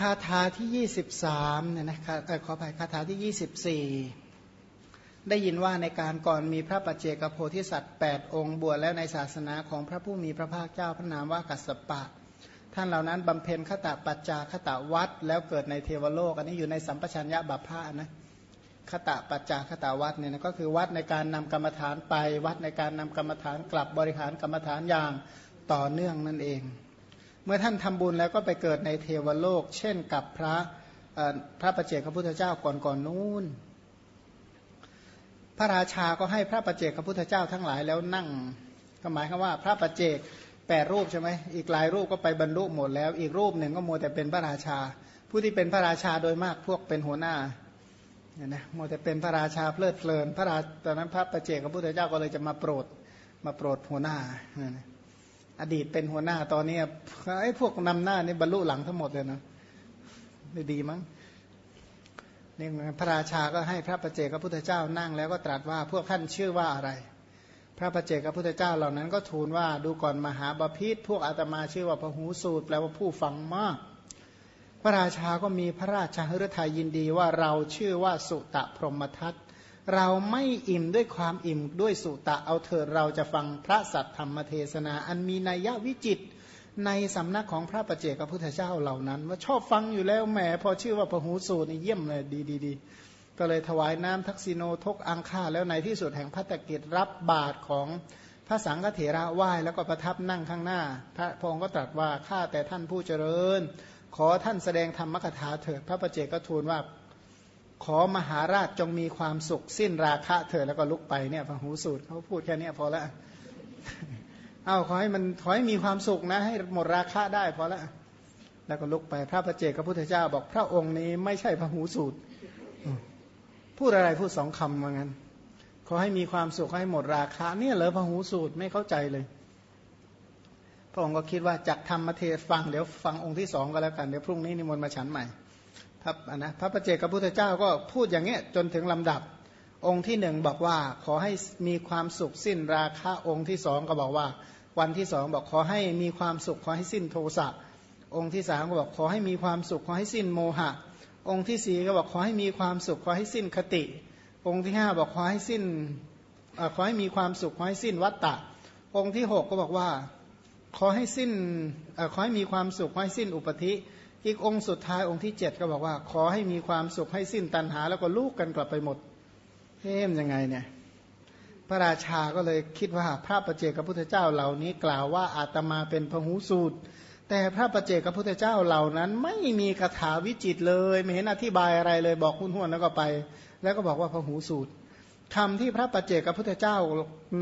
คาถาที่ 23เนี่ยนะขออภัยคาถาที่ 24 ได้ยินว่าในการก่อนมีพระปัจเจกโพธิสัตว์ 8 องค์บวชแล้วในศาสนาของพระผู้มีพระภาคเจ้าพระนามว่ากัสสปะ ท่านเหล่านั้นบำเพ็ญขตะปัจจาขตะวัด แล้วเกิดในเทวโลก อันนี้อยู่ในสัมปชัญญะบัพพะนะขตะปัจจาขตะวัดเนี่ยนะก็คือวัดในการนำกรรมฐานไป วัดในการนำกรรมฐานกลับบริหารกรรมฐานอย่างต่อเนื่องนั่นเอง มื่อท่านทำบุญแล้วก็ไปเกิดในเทวโลก เช่นกับพระพระประเจกพระพุทธเจ้าก่อนก่อนนู้น พระราชาก็ให้พระประเจกพระพุทธเจ้าทั้งหลายแล้วนั่งก็หมายความว่าพระประเจกแปดรูปใช่ไหมอีกหลายรูปก็ไปบรรลุหมดแล้ว อีกรูปหนึ่งก็มัวแต่เป็นพระราชา ผู้ที่เป็นพระราชาโดยมากพวกเป็นหัวหน้าเนี่ยนะมัวแต่เป็นพระราชาเพลิดเพลิน พระราตอนนั้นพระประเจกพระพุทธเจ้าก็เลยจะมาโปรดมาโปรดหัวหน้าเนี่ย อดีตเป็นหัวหน้าตอนนี้ไอ้พวกนำหน้านี่บรรลุหลังทั้งหมดเลยนะไม่ดีมั้งนี่พระราชาก็ให้พระประเจกพระพุทธเจ้านั่งแล้วก็ตรัสว่าพวกท่านชื่อว่าอะไร พระประเจกพระพุทธเจ้าเหล่านั้นก็ทูลว่าดูก่อนมหาบาพิษพวกอาตมาชื่อว่าพระหูสูตรแปลว่าผู้ฟังมาก พระราชาก็มีพระราชาฤทัยยินดีว่าเราชื่อว่าสุตะพรหมทัต เราไม่อิ่มด้วยความอิ่มด้วยสุตะเอาเถิดเราจะฟังพระสัตธรรมเทศนา อันมีนัยวิจิตในสำนักของพระประเจกพุทธเจ้าเหล่านั้น ว่าชอบฟังอยู่แล้วแหมพอชื่อว่าพหูสูตรนี่เยี่ยมเลยดีดีดีก็เลยถวายน้ำทักษิโนทกอังคาแล้วในที่สุดแห่งพระตะกิจรับบาตรของพระสังฆเถระไหว้แล้วก็ประทับนั่งข้างหน้า พระพงศ์ก็ตรัสว่าข้าแต่ท่านผู้เจริญ ขอท่านแสดงธรรมกถาเถิดพระประเจกก็ทูลว่า ขอมหาราชจงมีความสุขสิ้นราคะเถิดแล้วก็ลุกไปเนี่ยพระหูสูตรเขาพูดแค่นี้พอละเอาขอให้มันขอให้มีความสุขนะ ให้หมดราคะได้พอละแล้วก็ลุกไปพระประเจกพระพุทธเจ้าบอกพระองค์นี้ไม่ใช่พระหูสูตรพูดอะไรพูดสองคำว่างั้น ขอให้มีความสุขให้หมดราคะเนี่ยเหรอพระหูสูตรไม่เข้าใจเลย พระองค์ก็คิดว่าจากธรรมเทศฟังเดี๋ยวฟังองค์ที่สองก็แล้วกันเดี๋ยวพรุ่งนี้นิมนต์มาฉันใหม่ พระนะพระประเจกพระพุทธเจ้าก็พูดอย่างเงี้ยจนถึงลำดับ องค์ที่หนึ่งบอกว่าขอให้มีความสุขสิ้นราคะองค์ที่สองก็บอกว่า วันที่สองบอกขอให้มีความสุขขอให้สิ้นโทสะองค์ที่สามก็บอกขอให้มีความสุขขอให้สิ้นโมหะ องค์ที่สี่ก็บอกขอให้มีความสุขขอให้สิ้นคติ องค์ที่ห้าบอกขอให้สิ้นขอให้มีความสุขขอให้สิ้นวัตตะ องค์ที่หกก็บอกว่าขอให้สิ้นขอให้มีความสุขขอให้สิ้นอุปธิ อีกองค์สุดท้ายองค์ที่เจ็ดก็บอกว่า ขอให้มีความสุขให้สิ้นตัณหา แล้วก็ลูกกันกลับไปหมดเฮ้มยังไงเนี่ย พระราชาก็เลยคิดว่าพระประเจกพระพุทธเจ้าเหล่านี้กล่าวว่าอาตมาเป็นพหูสูตร แต่พระประเจกพระพุทธเจ้าเหล่านั้นไม่มีคาถาวิจิตเลย ไม่เห็นอธิบายอะไรเลยบอกหุ้นห้วนแล้วก็ไป แล้วก็บอกว่าพหูสูตรคำที่พระประเจกพระพุทธเจ้า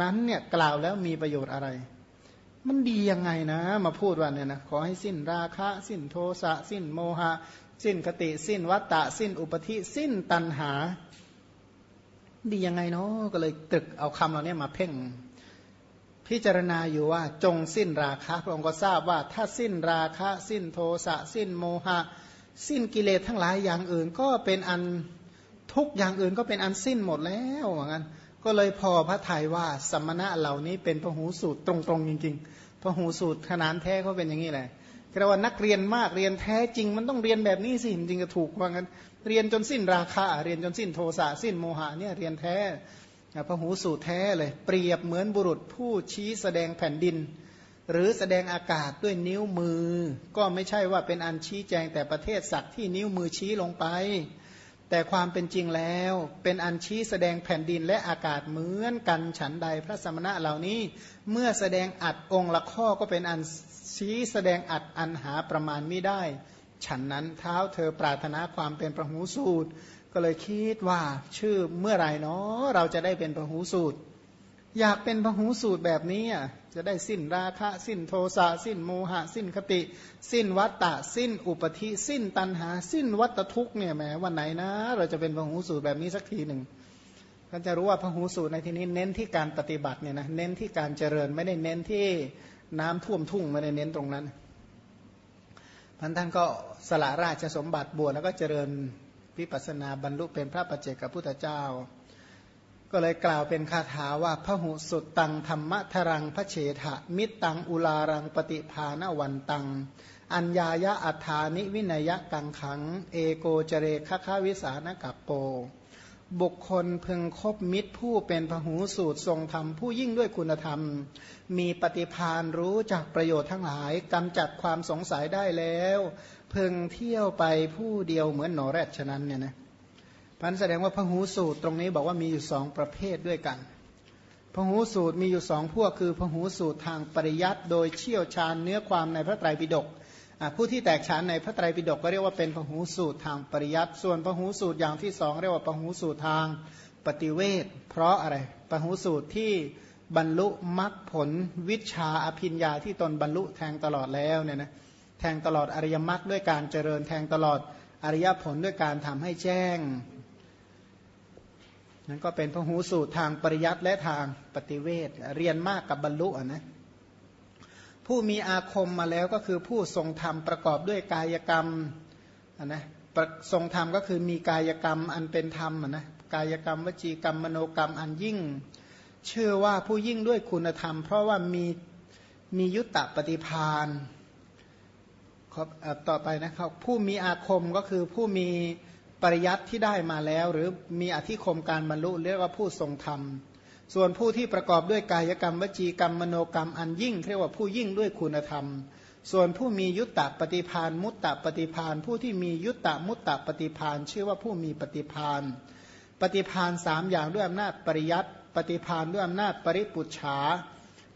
นั้นเนี่ยกล่าวแล้วมีประโยชน์อะไร มันดียังไงนะ มาพูดว่าเนี่ยนะขอให้สิ้นราคะ สิ้นโทสะ สิ้นโมหะ สิ้นคติ สิ้นวัตตะ สิ้นอุปธิ สิ้นตัณหา ดียังไงเนาะก็เลยตึกเอาคำเราเนี่ยมาเพ่ง พิจารณาอยู่ว่าจงสิ้นราคะพระองค์ก็ทราบว่าถ้าสิ้นราคะ สิ้นโทสะ สิ้นโมหะ สิ้นกิเลสทั้งหลายอย่างอื่น ก็เป็นอันทุกอย่างอื่นก็เป็นอันสิ้นหมดแล้วเหมือนกัน ก็เลยพอพระทัยว่าสมณะเหล่านี้เป็นพหูสูตรตรงๆจริงๆพหูสูตรขนานแท้เขาเป็นอย่างนี้แหละกระว่านักเรียนมากเรียนแท้จริง มันต้องเรียนแบบนี้สิจริงจะถูกว่างั้น เรียนจนสิ้นราคาเรียนจนสิ้นโทสะสิ้นโมหะเนี่ยเรียนแท้พหูสูตรแท้เลย เปรียบเหมือนบุรุษผู้ชี้แสดงแผ่นดิน หรือแสดงอากาศด้วยนิ้วมือ ก็ไม่ใช่ว่าเป็นอันชี้แจงแต่ประเทศสัตว์ที่นิ้วมือชี้ลงไป แต่ความเป็นจริงแล้วเป็นอันชี้แสดงแผ่นดินและอากาศเหมือนกันฉันใดพระสมณะเหล่านี้ เมื่อแสดงอัดองค์ละข้อก็เป็นอันชี้แสดงอัดอันหาประมาณไม่ได้ ฉันนั้นเท้าเธอปรารถนาความเป็นประหูสูตร ก็เลยคิดว่าชื่อเมื่อไรเนาะเราจะได้เป็นประหูสูตร อยากเป็นพหูสูตรแบบนี้จะได้สิ้นราคะสิ้นโทสะสิ้นโมหะ สิ้นคติ สิ้นวัตตะ สิ้นอุปธิ สิ้นตันหา สิ้นวัตทุกเนี่ยแหมวันไหนนะ เราจะเป็นพหูสูตรแบบนี้สักทีหนึ่งก็จะรู้ว่าพหูสูตรในที่นี้เน้นที่การปฏิบัติเนี่ยนะเน้นที่การเจริญไม่ได้เน้นที่น้ำท่วมทุ่งไม่ได้เน้นตรงนั้นพันท่านก็สละราชสมบัติบวชแล้วก็เจริญวิปัสนาบรรลุเป็นพระปัจเจกพุทธเจ้า ก็เลยกล่าวเป็นคาถาว่าพระหุสุดตังธรรมทรังพระเฉทะมิตตังอุลารังปฏิภาณวันตัง อัญญายะอัฏฐานิวินัยกังขัง เอโกเจเรคคาวิสานกัปโป บุคคลพึงคบมิตรผู้เป็นพหูสูตรทรงธรรมผู้ยิ่งด้วยคุณธรรม มีปฏิพานรู้จากประโยชน์ทั้งหลายกำจัดความสงสัยได้แล้ว พึงเที่ยวไปผู้เดียวเหมือนหนอแรดฉะนั้นเนี่ยนะ พันแสดงว่าพหูสูตรตรงนี้บอกว่ามีอยู่สองประเภทด้วยกันพหูสูตรมีอยู่สองพวกคือพหูสูตรทางปริยัติโดยเชี่ยวชาญเนื้อความในพระไตรปิฎกผู้ที่แตกฉานในพระไตรปิฎกก็เรียกว่าเป็นพหูสูตรทางปริยัติส่วนพหูสูตรอย่างที่สองเรียกว่าพหูสูตรทางปฏิเวทเพราะอะไรพหูสูตรที่บรรลุมรรคผลวิชาอภิญญาที่ตนบรรลุแทงตลอดแล้วเนี่ยนะแทงตลอดอริยมรรคด้วยการเจริญแทงตลอดอริยผลด้วยการทำให้แจ้ง นั่นก็เป็นพหูสูตรทางปริยัติและทางปฏิเวทเรียนมากกับบรรลุนะผู้มีอาคมมาแล้วก็คือผู้ทรงธรรมประกอบด้วยกายกรรมนะทรงธรรมก็คือมีกายกรรมอันเป็นธรรมนะกายกรรมวจีกรรมมโนกรรมอันยิ่ง เชื่อว่าผู้ยิ่งด้วยคุณธรรม เพราะว่ามีมียุตตปฏิพานครับต่อไปนะครับผู้มีอาคมก็คือผู้มี ปริยัติที่ได้มาแล้ว หรือมีอธิคมการบรรลุเรียกว่าผู้ทรงธรรม ส่วนผู้ที่ประกอบด้วยกายกรรมวจีกรรมมโนกรรมอันยิ่ง เรียกว่าผู้ยิ่งด้วยคุณธรรม ส่วนผู้มียุตตะปฏิพานมุตตะปฏิพานผู้ที่มียุตตะมุตตะปฏิพานชื่อว่าผู้มีปฏิพานปฏิพานสามอย่างด้วยอำนาจปริยัติปฏิพานด้วยอำนาจปริปุจฉา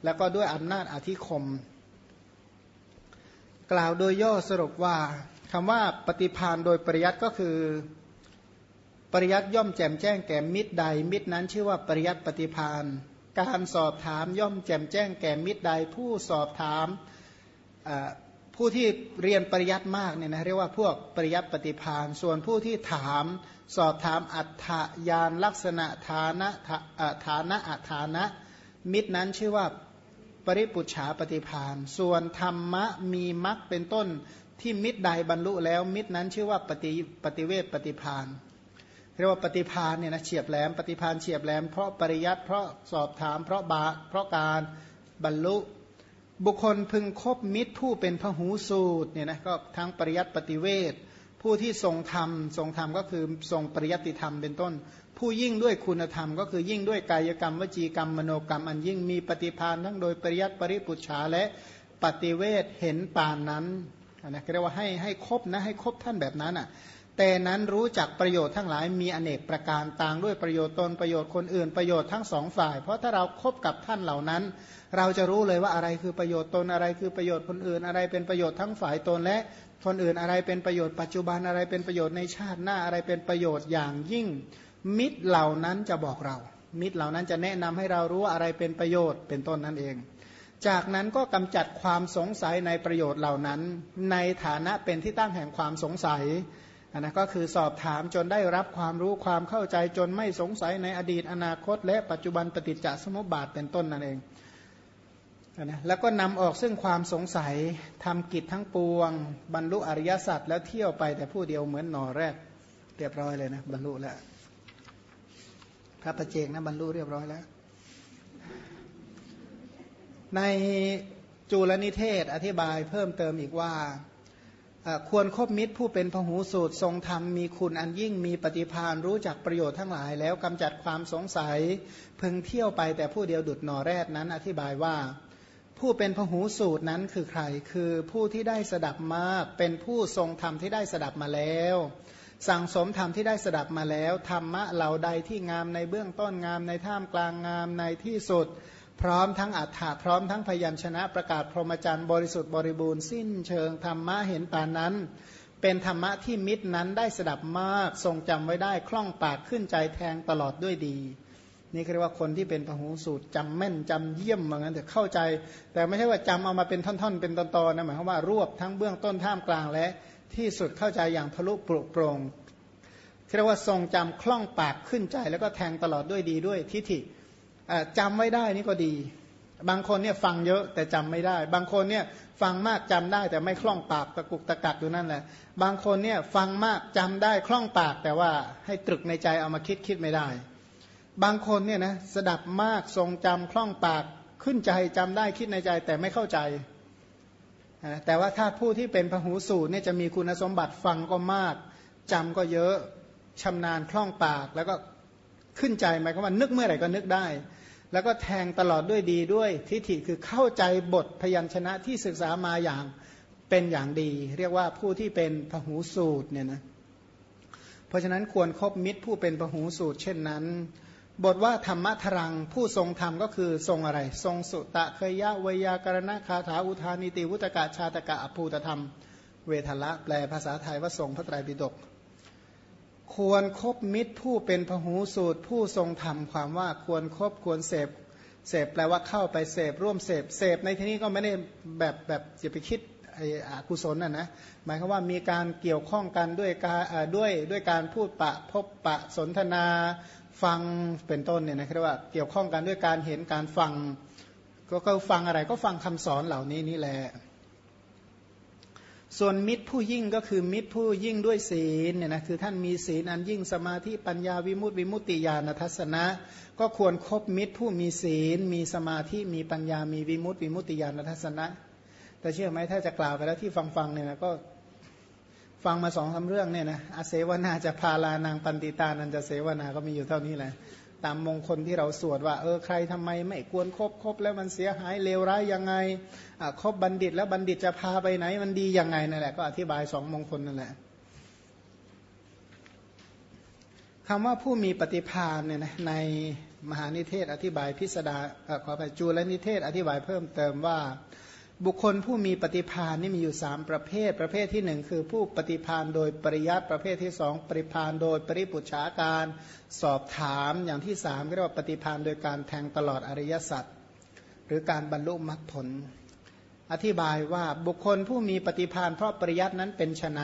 แล้วก็ด้วยอำนาจอธิคม กล่าวโดยย่อสรุปว่า คำว่าปฏิพานโดยปริยัติก็คือ ปริยัติย่อมแจ่มแจ้งแก่มิตรใด มิตรนั้นชื่อว่าปริยัติปฏิพานการสอบถามย่อมแจ่มแจ้งแก่มิตรใด ผู้สอบถามผู้ที่เรียนปริยัติมากเนี่ยนะเรียกว่าพวกปริยัติปฏิพานส่วนผู้ที่ถามสอบถามอัฏฐยานลักษณะฐานะฐานะอัฐานะ มิตรนั้นชื่อว่าปริปุจฉาปฏิพานส่วนธรรมะมีมรรคเป็นต้น ที่มิตรใดบรรลุแล้วมิตรนั้นชื่อว่าปฏิปฏิเวทปฏิพานเรียกว่าปฏิพานเนี่ยนะเฉียบแหลมปฏิพานเฉียบแหลมเพราะปริยัติเพราะสอบถามเพราะบาเพราะการบรรลุบุคคลพึงคบมิตรผู้เป็นพหูสูตรเนี่ยนะก็ทั้งปริยัติปฏิเวทผู้ที่ทรงธรรมทรงธรรมก็คือทรงปริยัติธรรมเป็นต้น ผู้ยิ่งด้วยคุณธรรม ก็คือยิ่งด้วยกายกรรมวจีกรรมมโนกรรม อันยิ่งมีปฏิพานทั้งโดยปริยัติปริปุจฉาและปฏิเวทเห็นปานนั้น นะเรียกว่าให้ให้ครบนะให้ครบท่านแบบนั้นอะแต่นั้นรู้จักประโยชน์ทั้งหลายมีอเนกประการต่างด้วยประโยชน์ตนประโยชน์คนอื่นประโยชน์ทั้งสองฝ่าย เพราะถ้าเราครบกับท่านเหล่านั้น เราจะรู้เลยว่าอะไรคือประโยชน์ตนอะไรคือประโยชน์คนอื่น อะไรเป็นประโยชน์ทั้งฝ่ายตนและคนอื่นอะไรเป็นประโยชน์ปัจจุบันอะไรเป็นประโยชน์ในชาติหน้าอะไรเป็นประโยชน์อย่างยิ่ง มิตรเหล่านั้นจะบอกเรา มิตรเหล่านั้นจะแนะนำให้เรารู้ว่าอะไรเป็นประโยชน์เป็นต้นนั่นเอง จากนั้นก็กำจัดความสงสัยในประโยชน์เหล่านั้น ในฐานะเป็นที่ตั้งแห่งความสงสัยอันนะก็คือสอบถามจนได้รับความรู้ความเข้าใจจนไม่สงสัยในอดีตอนาคต และปัจจุบันปฏิจจสมุปบาทเป็นต้นนั่นเองนะแล้วก็นำออกซึ่งความสงสัยทำกิจทั้งปวง บรรลุอริยสัจแล้วเที่ยวไปแต่ผู้เดียวเหมือนหนอแรก เรียบร้อยเลยนะบรรลุแล้วพระประเจกนะบรรลุเรียบร้อยแล้ว ในจุลนิเทศอธิบายเพิ่มเติมอีกว่าควรคบมิตรผู้เป็นพหูสูตรทรงธรรมมีคุณอันยิ่งมีปฏิพานรู้จักประโยชน์ทั้งหลาย แล้วกำจัดความสงสัยพึงเที่ยวไปแต่ผู้เดียวดุดหนอแรดนั้น อธิบายว่า ผู้เป็นพหูสูตรนั้นคือใคร คือผู้ที่ได้สดับมาเป็นผู้ทรงธรรมที่ได้สดับมาแล้ว สั่งสมธรรมที่ได้สดับมาแล้วธรรมะเหล่าใดที่งามในเบื้องต้นงามในท่ามกลางงามในที่สุด พร้อมทั้งอัฏฐะพร้อมทั้งพยัญชนะประกาศพรหมจรรย์บริสุทธิ์บริบูรณ์สิ้นเชิงธรรมะเห็นปานนั้น เป็นธรรมะที่มิตรนั้นได้สดับมาก ทรงจำไว้ได้คล่องปากขึ้นใจแทงตลอดด้วยดี นี่เรียกว่าคนที่เป็นพหูสูตรจำแม่นจำเยี่ยมเหมือนกันแต่เข้าใจ แต่ไม่ใช่ว่าจำเอามาเป็นท่อนๆ เป็นตอนๆนะหมายความว่ารวบทั้งเบื้องต้นท่ามกลางและที่สุดเข้าใจอย่างทะลุปรุโปร่งเรียกว่าทรงจำคล่องปากขึ้นใจ แล้วก็แทงตลอดด้วยดีด้วยทิฏฐิ จำไว้ได้นี่ก็ดี บางคนเนี่ยฟังเยอะแต่จำไม่ได้ บางคนเนี่ยฟังมากจำได้แต่ไม่คล่องปากตะกุกตะกักอยู่นั่นแหละ บางคนเนี่ยฟังมากจำได้คล่องปากแต่ว่าให้ตรึกในใจเอามาคิดคิดไม่ได้ บางคนเนี่ยนะสดับมากทรงจำคล่องปากขึ้นใจจำได้คิดในใจแต่ไม่เข้าใจแต่ว่าถ้าผู้ที่เป็นพหูสูตรเนี่ยจะมีคุณสมบัติฟังก็มากจำก็เยอะชำนาญคล่องปากแล้วก็ขึ้นใจหมายความว่านึกเมื่อไหร่ก็นึกได้ แล้วก็แทงตลอดด้วยดีด้วยทิฏฐิคือเข้าใจบทพยัญชนะที่ศึกษามาอย่างเป็นอย่างดี เรียกว่าผู้ที่เป็นพหูสูตรเนี่ยนะเพราะฉะนั้นควรครบมิตรผู้เป็นพหูสูตร เช่นนั้น บทว่าธรรมะทรังผู้ทรงธรรมก็คือทรงอะไร ทรงสุตะเคยยะวยากรณะคาถาอุทานิติวุตกะชาตกะอภูตธรรม เวทละแปลภาษาไทยว่าทรงพระไตรปิฎก ควรครบมิตรผู้เป็นพหูสูตรผู้ทรงธรรมความว่าควรครบควรเสพเสพแปลว่าเข้าไปเสพร่วมเสพเสพในที่นี้ก็ไม่ได้แบบแบบจะไปคิดไอ้อกุศลน่ะนะหมายความว่ามีการเกี่ยวข้องกันด้วยการด้วยด้วยการพูดปะพบปะสนทนาฟังเป็นต้นเนี่ยนะเรียกว่าเกี่ยวข้องกันด้วยการเห็นการฟัง ก็ก็ฟังอะไรก็ฟังคำสอนเหล่านี้นี่แหละ ส่วนมิตรผู้ยิ่งก็คือมิตรผู้ยิ่งด้วยศีลเนี่ยนะคือท่านมีศีลอันยิ่งสมาธิปัญญาวิมุตติวิมุตติญาณทัศนะ ก็ควรครบมิตรผู้มีศีล มีสมาธิมีปัญญามีวิมุตติวิมุตติญาณทัศนะ แต่เชื่อไหมถ้าจะกล่าวไปแล้วที่ฟังฟังเนี่ยนะก็ฟังมาสองสาเรื่องเนี่ยนะอาเสวนาจะพาลานางปันติตานันจะเสวนาก็มีอยู่เท่านี้แหละ ตามมงคลที่เราสวดว่าเออใครทำไมไม่ควรครบครบแล้วมันเสียหายเลวร้ายยังไงครบบัณฑิตแล้วบัณฑิตจะพาไปไหน มันดียังไงนั่นแหละก็อธิบายสองมงคลนั่นแหละคำว่าผู้มีปฏิภาณเนี่ยนะในมหานิเทศอธิบายพิสดาขอไปจูลนิเทศอธิบายเพิ่มเติมว่า บุคคลผู้มีปฏิพานนี่มีอยู่สามประเภท ประเภทที่หนึ่งคือผู้ปฏิพานโดยปริยัติประเภทที่สองปริพานโดยปริปุชาการสอบถามอย่างที่สามเรียกว่าปฏิพานโดยการแทงตลอดอริยสัจหรือการบรรลุมรรคผล อธิบายว่าบุคคลผู้มีปฏิพานเพราะปริยัตินั้นเป็นไน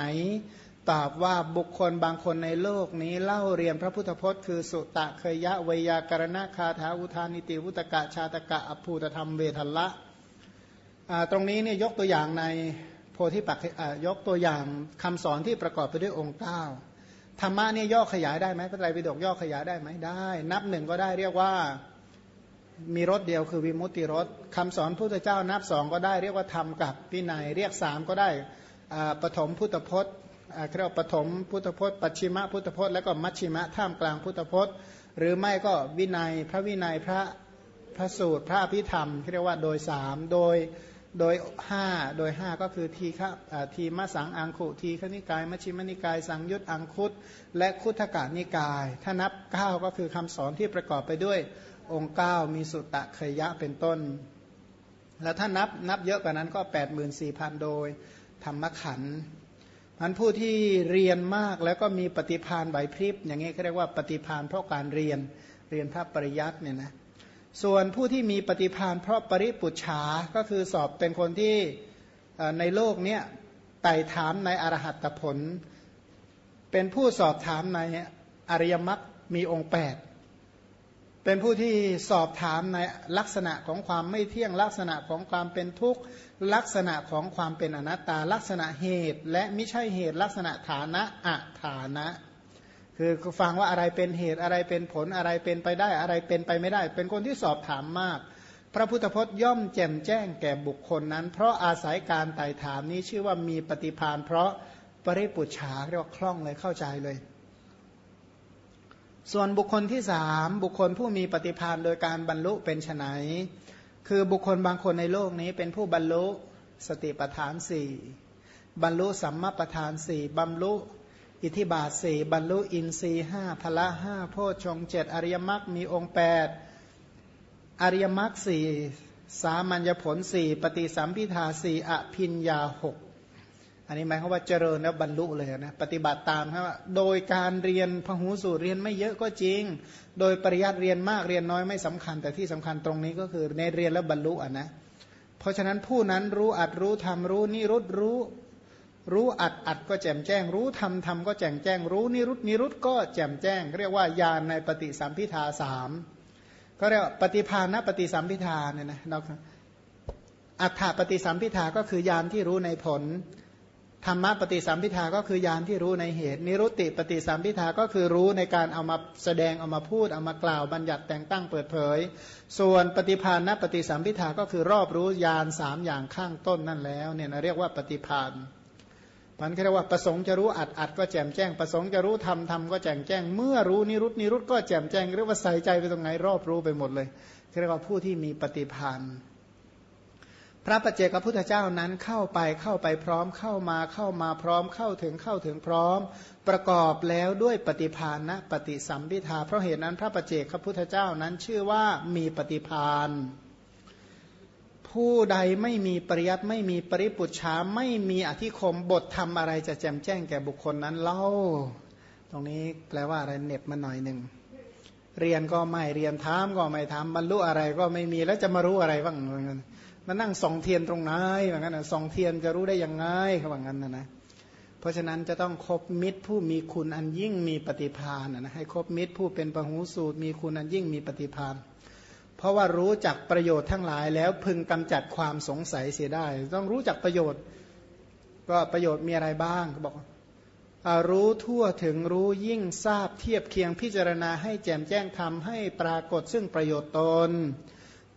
ตอบว่าบุคคลบางคนในโลกนี้เล่าเรียนพระพุทธพจน์คือสุตะเคยยะวยากรณะคาถาอุทานิติวุตกะชาตกะอภูตธรรมเวทละ ตรงนี้เนี่ยยกตัวอย่างในโพธิปักยกตัวอย่างคำสอนที่ประกอบไปด้วยองค์เก้าธรรมะเนี่ยย่อขยายได้ไหมพระไตรปิฎกย่อขยายได้ไหมได้ นับหนึ่งก็ได้เรียกว่ามีรถเดียวคือวิมุตติรถคำสอนพุทธเจ้านับสองก็ได้เรียกว่าธรรมกับวินัยเรียกสามก็ได้ปฐมพุทธพจน์เรียกว่าปฐมพุทธพจน์ ปัจฉิมพุทธพจน์ แล้วก็มัชชิมะท่ามกลางพุทธพจน์ หรือไม่ก็วินัยพระวินัยพระพระสูตรพระพิธรรมเรียกว่าโดยสามโดย โดยห้าโดยห้าก็คือทีฆะทีมสังอังคุทีฆนิกาย มชิมนิกาย สังยุตอังคุตและคุถกานิกาย ถ้านับ 9 ก็คือคำสอนที่ประกอบไปด้วยองค์ 9 มีสุตตะเคยะเป็นต้น แล้วถ้านับนับเยอะกว่านั้นก็ 84,000 โดยธรรมขันธ์มันผู้ที่เรียนมากแล้วก็มีปฏิพานไหวพริบอย่างนี้เขาเรียกว่าปฏิพานเพราะการเรียนเรียนพระปริยัติเนี่ยนะ ส่วนผู้ที่มีปฏิพานเพราะปริปุชาก็คือสอบเป็นคนที่ในโลกนี้ไต่ถามในอรหัตผล เป็นผู้สอบถามในอริยมรรคมีองค์8เป็นผู้ที่สอบถามในลักษณะของความไม่เที่ยงลักษณะของความเป็นทุกข์ลักษณะของความเป็นอนัตตา ลักษณะเหตุ และไม่ใช่เหตุลักษณะฐานะอัฐานะ คือฟังว่าอะไรเป็นเหตุอะไรเป็นผลอะไรเป็นไปได้อะไรเป็นไปไม่ได้ เป็นคนที่สอบถามมาก พระพุทธพจน์ย่อมแจ่มแจ้งแก่บุคคลนั้น เพราะอาศัยการไต่ถามนี้ชื่อว่ามีปฏิพานเพราะปริปุชาเรียกว่าคล่องเลยเข้าใจเลย ส่วนบุคคลที่สามบุคคลผู้มีปฏิพานโดยการบรรลุเป็นไนคือบุคคลบางคนในโลกนี้เป็นผู้บรรลุสติปัฏฐานสี่บรรลุสัมมาปัฏฐานสี่บรรลุ อิทิบาทสี่บรรลุอินทรีห้าพละห้าโพชงเจ็ดอริยมรรคมีองค์แปดอริยมรรคสี่สามัญญผลสี่ปฏิสัมพิทาสี่อภินยาหกอันนี้หมายความว่าเจริญแล้วบรรลุเลยนะปฏิบัติตามครับโดยการเรียนพหูสูตรเรียนไม่เยอะก็จริง โดยปริยัติเรียนมากเรียนน้อยไม่สำคัญ แต่ที่สำคัญตรงนี้ก็คือในเรียนแล้วบรรลุอะนะเพราะฉะนั้นผู้นั้นรู้อัดรู้ทำรู้นิรุตรู้ รู้อัดอัดก็แจ่มแจ้ง รู้ทำทำก็แจ่มแจ้ง รู้นิรุตนิรุตก็แจ่มแจ้ง เรียกว่าญาณในปฏิสัมพิทาสามก็เรียกว่าปฏิภาณปฏิสัมพิทาเนี่ยนะเราอัฏฐปฏิสัมพิทาก็คือญาณที่รู้ในผลธรรมะปฏิสัมพิทาก็คือยานที่รู้ในเหตุ นิรุตติปฏิสัมพิทาก็คือรู้ในการเอามาแสดงเอามาพูดเอามากล่าวบัญญัติแต่งตั้งเปิดเผย ส่วนปฏิพานนปฏิสัมพิทาก็คือรอบรู้ยานสามอย่างข้างต้นนั่นแล้วเนี่ยเรียกว่าปฏิพาน มันเรียกว่าประสงค์จะรู้อัดอัดก็แจ่มแจ้ง ประสงค์จะรู้ทำทำก็แจ่มแจ้ง เมื่อรู้นิรุตนิรุตก็แจ่มแจ้งเรียกว่าใส่ใจไปตรงไหนรอบรู้ไปหมดเลยเรียกว่าผู้ที่มีปฏิพานพระปัจเจกพุทธเจ้านั้นเข้าไปเข้าไปพร้อมเข้ามาเข้ามาพร้อมเข้าถึงเข้าถึงพร้อม ประกอบแล้วด้วยปฏิพานนะปฏิสัมพิทาเพราะเหตุนั้นพระปัจเจกพุทธเจ้านั้นชื่อว่ามีปฏิพาน ผู้ใดไม่มีปริยัติไม่มีปริปุชาไม่มีอธิคมบททำอะไรจะแจมแจ้งแก่บุคคลนั้นเล่า ตรงนี้แปลว่าอะไรเน็บมาหน่อยหนึ่งเรียนก็ไม่เรียนถามก็ไม่ถามบรรลุอะไรก็ไม่มีแล้วจะมารู้อะไรบ้างมันมานั่งส่องเทียนตรงไหนเหมือนกันนส่องเทียนจะรู้ได้ยังไงเขาบอกงั้นนะนะเพราะฉะนั้นจะต้องคบมิตรผู้มีคุณอันยิ่งมีปฏิภาณนะให้คบมิตรผู้เป็นปหูสูตรมีคุณอันยิ่งมีปฏิภาณ เพราะว่ารู้จักประโยชน์ทั้งหลายแล้วพึงกำจัดความสงสัยเสียได้ ต้องรู้จักประโยชน์ ก็ประโยชน์มีอะไรบ้างเขาบอกรู้ทั่วถึงรู้ยิ่งทราบเทียบเคียงพิจารณาให้แจ่มแจ้งทำให้ปรากฏซึ่งประโยชน์ตน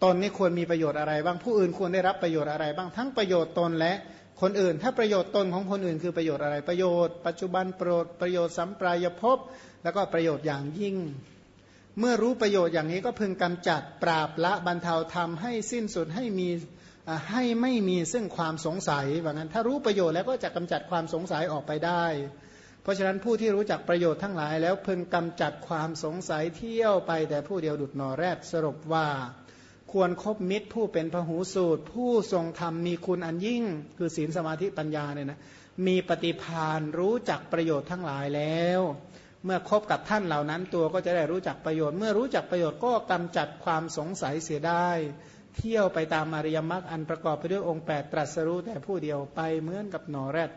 ตนนี่ควรมีประโยชน์อะไรบ้างผู้อื่นควรได้รับประโยชน์อะไรบ้างทั้งประโยชน์ตนและคนอื่น ถ้าประโยชน์ตนของคนอื่นคือประโยชน์อะไรประโยชน์ ปัจจุบันโปรดประโยชน์สัมปรายภพแล้วก็ประโยชน์อย่างยิ่ง เมื่อรู้ประโยชน์อย่างนี้ก็พึงกำจัดปราบละบรรเทาทำให้สิ้นสุดให้มีให้ไม่มีซึ่งความสงสัยว่างั้นถ้ารู้ประโยชน์แล้วก็จะกำจัดความสงสัยออกไปได้ เพราะฉะนั้นผู้ที่รู้จักประโยชน์ทั้งหลายแล้วพึงกำจัดความสงสัยเที่ยวไปแต่ผู้เดียวดุดนอแรดสรุปว่า ควรครบมิตรผู้เป็นพหูสูตร ผู้ทรงธรรมมีคุณอันยิ่ง คือศีลสมาธิปัญญาเนี่ยนะมีปฏิพานรู้จักประโยชน์ทั้งหลายแล้ว เมื่อคบกับท่านเหล่านั้นตัวก็จะได้รู้จักประโยชน์ เมื่อรู้จักประโยชน์ก็กำจัดความสงสัยเสียได้ เที่ยวไปตามอริยมรรคอันประกอบไปด้วยองค์ 8 ตรัสรู้แต่ผู้เดียวไปเหมือนกับหนอแรด